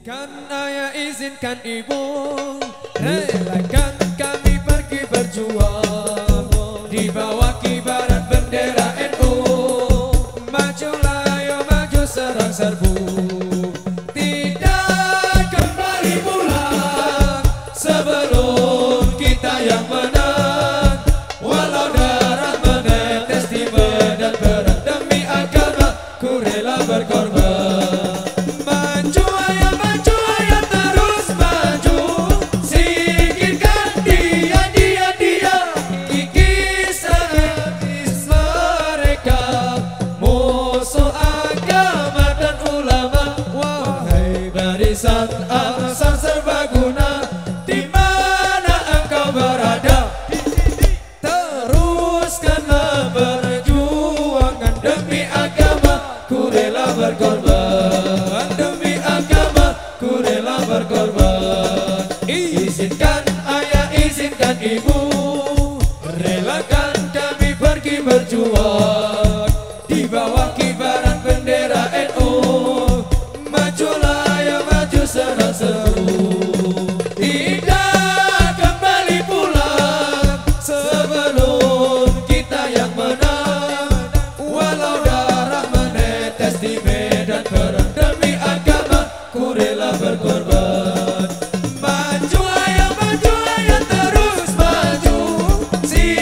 Saya izinkan ibu. Relakan kami pergi berjuang. Di bawah kibaran bendera NU Majulah yo maju serang serbu. Tidak kembali pulang Sebelum kita yang menang. Walau Sat Angsa Serbaguna di mana engkau berada? Teruskanlah perjuangan demi agama ku rela berkorban. Demi agama ku rela berkorban. Izinkan ayah izinkan ibu relakan kami pergi berjuang. tetes di medan perang demi agama ku rela berkorban. Maju ayo maju ayo terus maju. Si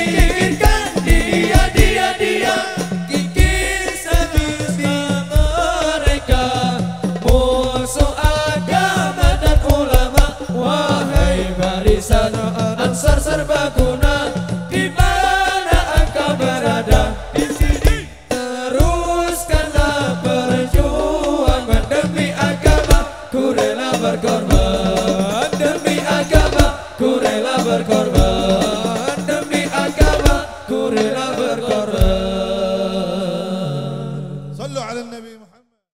berkorban demi agama ku rela berkorban sallu ala nabi